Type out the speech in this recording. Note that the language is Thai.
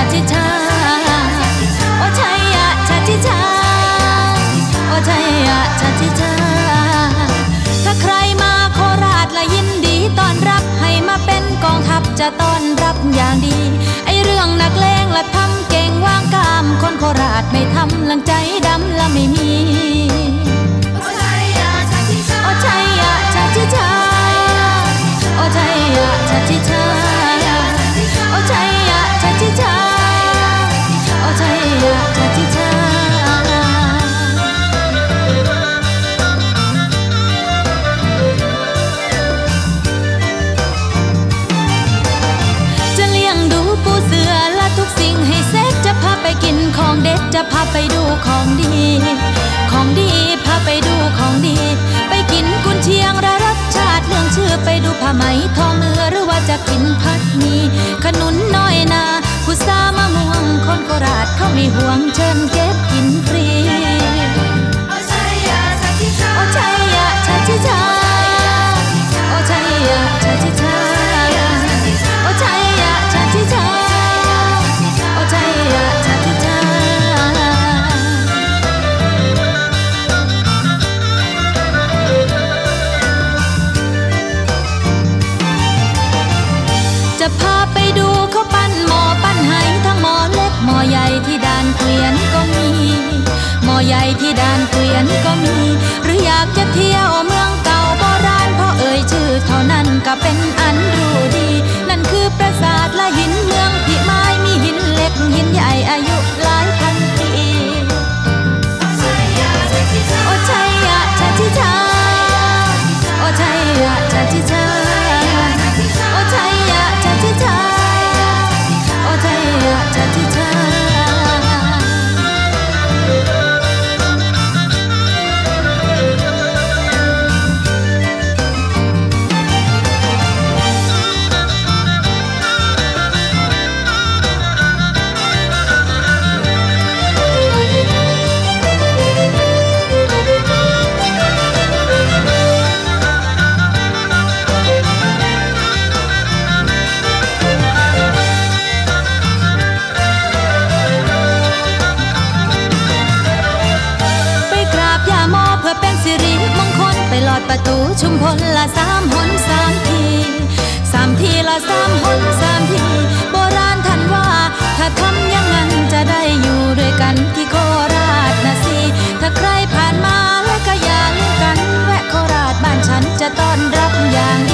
โอชัยยะชาธิชาโอชัยยะชาธิชา ถ้าใครมาโคราชและยินดีตอนรับให้มาเป็นกองทัพจะต้อนรับอย่างดี ไอเรื่องนักเลงและทำเก่งวางกามคนโคราชไม่ทำลังใจดำและไม่มี จะพาไปดูของดี ของดีพาไปดูของดี ไปกินกุนเชียงระรสชาติเรื่องชื่อไปดูผ้าไหมทองเมือหรือว่าจะกินพัดมีขนุนน้อยนาพุทรามะม่วงคนโคราชเขาไม่ห่วงเชิญเก็บกินฟรี จะพาไปดูเขาปั้นหมอปั้นไหทั้งหมอเล็กหมอใหญ่ที่ด่านเกวียนก็มีหมอใหญ่ที่ด่านเกวียนก็มี หรืออยากจะเที่ยวเมืองเก่าโบราณเพราะเอ่ยชื่อเท่านั้นก็เป็นอันรู้ดี นั่นคือปราสาทและหินเมือง สิริมงคลไปหลอดประตูชุมพลละสามหนสามทีสามทีละสามหนสามทีโบราณท่านว่า ถ้าทำอย่างนั้นจะได้อยู่ด้วยกันที่โคราชนะสิถ้าใครผ่านมาและก็อย่าลืมกัน แวะโคราชบ้านฉันจะต้อนรับอย่าง